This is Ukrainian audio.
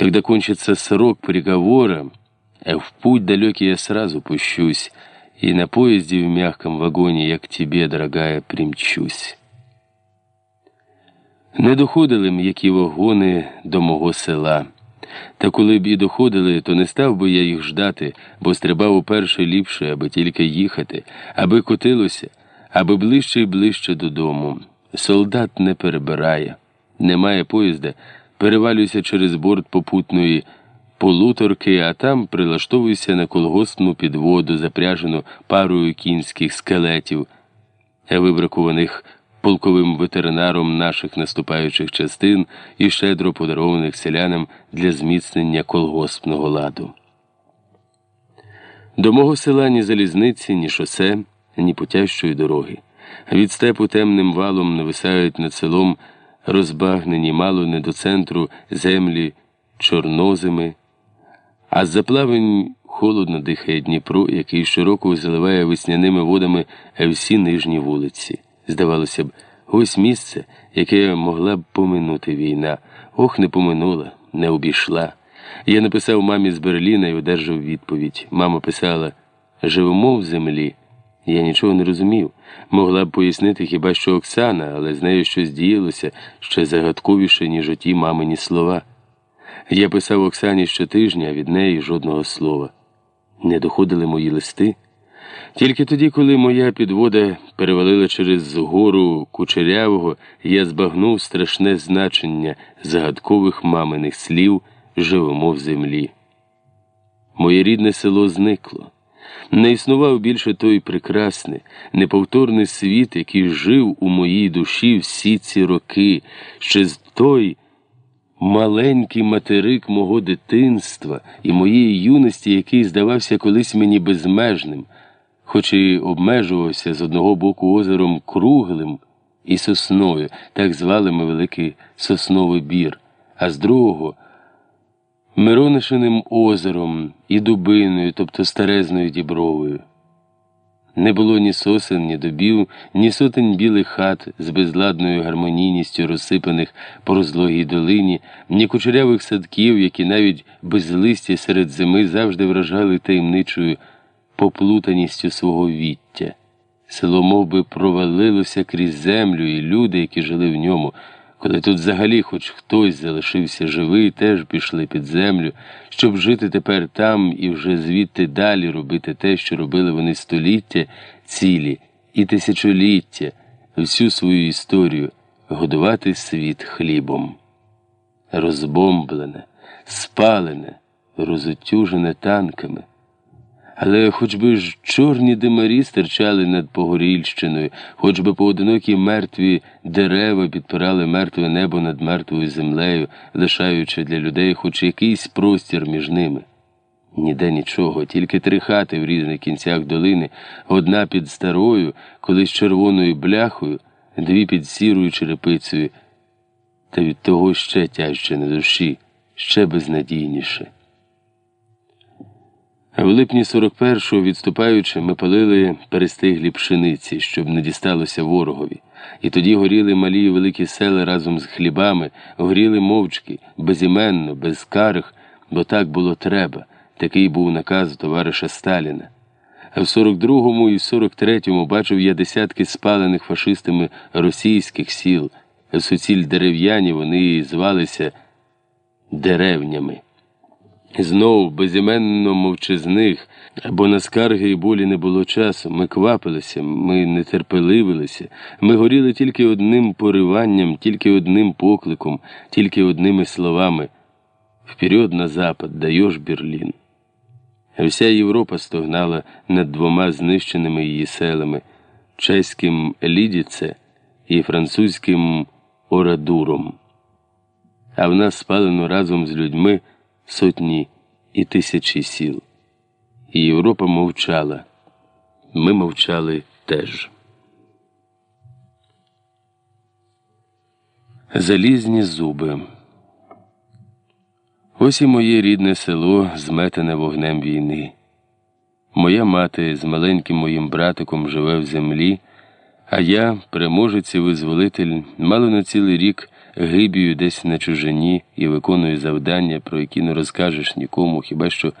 Когда кончится срок приговора, э, в путь далекий я сразу пущусь, и на поезде в мягком вагоне я к тебе, дорогая, примчусь. Не доходили м'які вагони до мого села. Та коли б і доходили, то не став би я їх ждати, бо стрибав уперше ліпше, аби тільки їхати, аби котилося, аби ближче і ближче додому. Солдат не перебирає, немає поїзда, перевалююся через борт попутної полуторки, а там прилаштовуюся на колгоспну підводу, запряжену парою кінських скелетів, вибракуваних полковим ветеринаром наших наступаючих частин і щедро подарованих селянам для зміцнення колгоспного ладу. До мого села ні залізниці, ні шосе, ні путящої дороги. Від степу темним валом нависають над селом розбагнені мало не до центру землі чорнозими, а з заплавень холодно дихає Дніпро, який щороку заливає весняними водами всі нижні вулиці. Здавалося б, ось місце, яке могла б поминути війна. Ох, не поминула, не обійшла. Я написав мамі з Берліна і одержав відповідь. Мама писала: живемо в землі. Я нічого не розумів. Могла б пояснити хіба що Оксана, але з нею щось діялося ще загадковіше, ніж оті мамині слова. Я писав Оксані щотижня, а від неї жодного слова. Не доходили мої листи. Тільки тоді, коли моя підвода перевалила через гору кучерявого, я збагнув страшне значення загадкових маминих слів живемо в землі. Моє рідне село зникло. Не існував більше той прекрасний, неповторний світ, який жив у моїй душі всі ці роки, ще з той маленький материк мого дитинства і моєї юності, який здавався колись мені безмежним хоч і обмежувався з одного боку озером круглим і сосною, так звали ми Великий Сосновий бір, а з другого Миронишиним озером і дубиною, тобто старезною дібровою. Не було ні сосен, ні добів, ні сотень білих хат з безладною гармонійністю розсипаних по розлогій долині, ні кучерявих садків, які навіть без листя серед зими завжди вражали таємничою поплутаністю свого віття. Село мов би, провалилося крізь землю, і люди, які жили в ньому, коли тут взагалі хоч хтось залишився живий, теж пішли під землю, щоб жити тепер там і вже звідти далі робити те, що робили вони століття цілі і тисячоліття, всю свою історію, годувати світ хлібом. Розбомблене, спалене, розутюжене танками. Але хоч би ж чорні димарі стирчали над Погорільщиною, хоч би поодинокі мертві дерева підпирали мертве небо над мертвою землею, лишаючи для людей хоч якийсь простір між ними. Ніде нічого, тільки три хати в різних кінцях долини, одна під старою, колись червоною бляхою, дві під сірою черепицею, та від того ще тяжче на душі, ще безнадійніше. В липні 41-го, відступаючи, ми палили перестиглі пшениці, щоб не дісталося ворогові. І тоді горіли малі і великі села разом з хлібами, горіли мовчки, безіменно, без карих, бо так було треба. Такий був наказ товариша Сталіна. В 42-му і в 43-му бачив я десятки спалених фашистами російських сіл. Суціль дерев'яні вони звалися деревнями. Знов безіменно мовчазних, бо на скарги і болі не було часу. Ми квапилися, ми нетерпеливилися, ми горіли тільки одним пориванням, тільки одним покликом, тільки одними словами. Вперед на запад, даєш Берлін. Вся Європа стогнала над двома знищеними її селами чеським Лідіце і французьким Орадуром. А в нас спалено разом з людьми сотні і тисячі сіл. І Європа мовчала. Ми мовчали теж. Залізні зуби. Ось і моє рідне село, зметене вогнем війни. Моя мати з маленьким моїм братиком живе в землі, а я, переможець і визволитель, мало на цілий рік гибію десь на чужині і виконую завдання, про які не розкажеш нікому, хіба що